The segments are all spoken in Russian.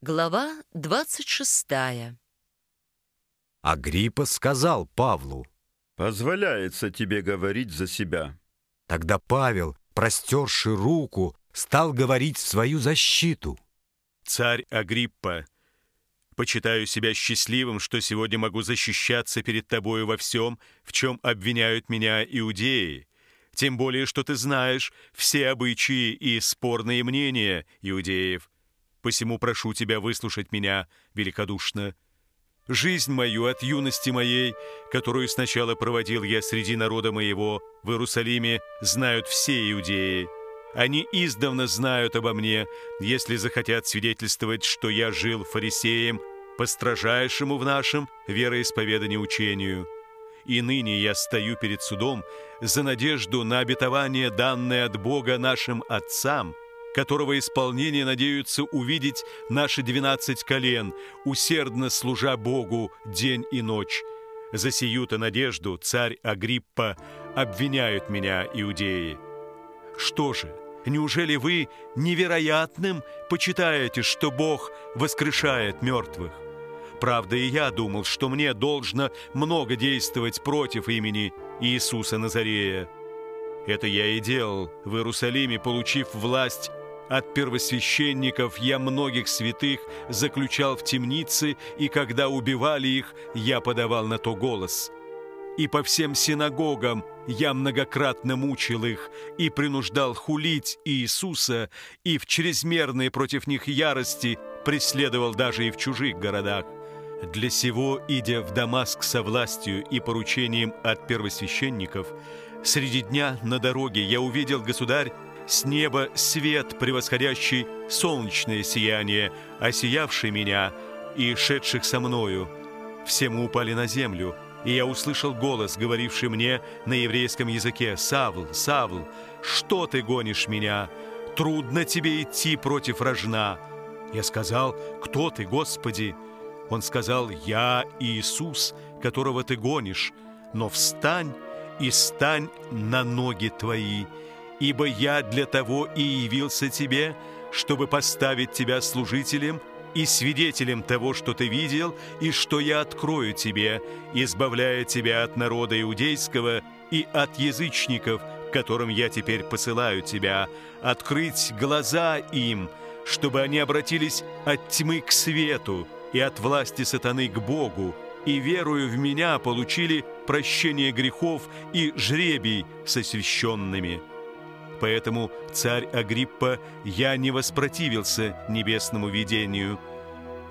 Глава 26 Агриппа сказал Павлу. Позволяется тебе говорить за себя. Тогда Павел, простерши руку, стал говорить в свою защиту. Царь Агриппа, почитаю себя счастливым, что сегодня могу защищаться перед тобою во всем, в чем обвиняют меня иудеи. Тем более, что ты знаешь все обычаи и спорные мнения иудеев. Посему прошу тебя выслушать меня великодушно. Жизнь мою от юности моей, которую сначала проводил я среди народа моего в Иерусалиме, знают все иудеи. Они издавна знают обо мне, если захотят свидетельствовать, что я жил фарисеем по в нашем вероисповедании учению. И ныне я стою перед судом за надежду на обетование, данное от Бога нашим отцам – которого исполнение надеются увидеть наши двенадцать колен, усердно служа Богу день и ночь. За сию-то надежду царь Агриппа обвиняют меня иудеи. Что же, неужели вы невероятным почитаете, что Бог воскрешает мертвых? Правда, и я думал, что мне должно много действовать против имени Иисуса Назарея. Это я и делал в Иерусалиме, получив власть от первосвященников я многих святых заключал в темницы, и когда убивали их, я подавал на то голос. И по всем синагогам я многократно мучил их и принуждал хулить Иисуса, и в чрезмерной против них ярости преследовал даже и в чужих городах. Для сего, идя в Дамаск со властью и поручением от первосвященников, среди дня на дороге я увидел, государь, с неба свет, превосходящий солнечное сияние, осиявший меня и шедших со мною. Все мы упали на землю, и я услышал голос, говоривший мне на еврейском языке «Савл, Савл, что ты гонишь меня? Трудно тебе идти против рожна». Я сказал «Кто ты, Господи?» Он сказал «Я Иисус, которого ты гонишь, но встань и стань на ноги твои» ибо я для того и явился тебе, чтобы поставить тебя служителем и свидетелем того, что ты видел, и что я открою тебе, избавляя тебя от народа иудейского и от язычников, которым я теперь посылаю тебя, открыть глаза им, чтобы они обратились от тьмы к свету и от власти сатаны к Богу, и, верую в меня, получили прощение грехов и жребий с освященными». Поэтому, царь Агриппа, я не воспротивился небесному видению.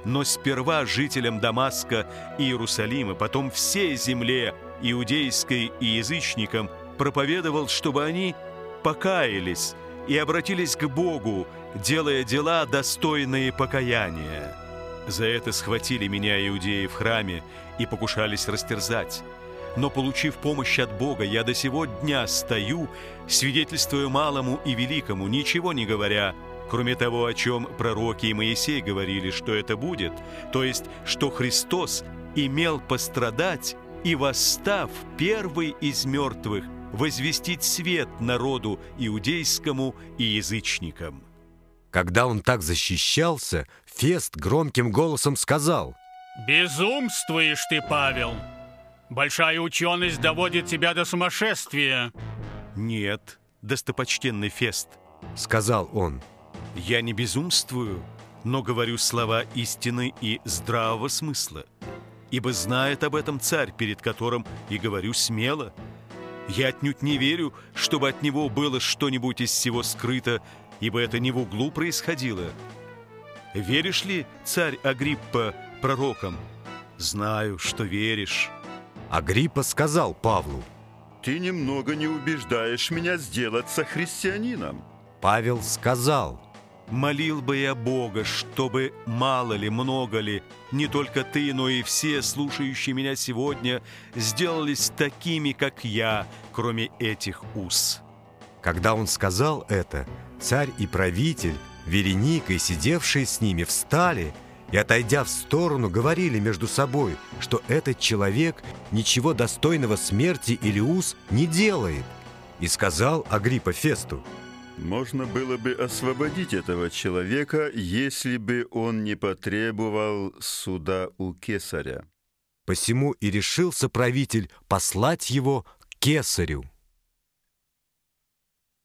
Но сперва жителям Дамаска и Иерусалима, потом всей земле, иудейской и язычникам, проповедовал, чтобы они покаялись и обратились к Богу, делая дела, достойные покаяния. За это схватили меня иудеи в храме и покушались растерзать но, получив помощь от Бога, я до сего дня стою, свидетельствуя малому и великому, ничего не говоря, кроме того, о чем пророки и Моисей говорили, что это будет, то есть, что Христос имел пострадать и, восстав первый из мертвых, возвестить свет народу иудейскому и язычникам. Когда он так защищался, Фест громким голосом сказал «Безумствуешь ты, Павел!» Большая ученость доводит тебя до сумасшествия. Нет, достопочтенный Фест, сказал он. Я не безумствую, но говорю слова истины и здравого смысла. Ибо знает об этом царь, перед которым и говорю смело. Я отнюдь не верю, чтобы от него было что-нибудь из всего скрыто, ибо это не в углу происходило. Веришь ли, царь Агриппа, пророкам? Знаю, что веришь. Агриппа сказал Павлу, «Ты немного не убеждаешь меня сделаться христианином». Павел сказал, «Молил бы я Бога, чтобы мало ли, много ли, не только ты, но и все, слушающие меня сегодня, сделались такими, как я, кроме этих уз». Когда он сказал это, царь и правитель, Вереника и сидевшие с ними встали – и, отойдя в сторону, говорили между собой, что этот человек ничего достойного смерти или уз не делает. И сказал Агриппа Фесту, Можно было бы освободить этого человека, если бы он не потребовал суда у кесаря. Посему и решился правитель послать его к кесарю.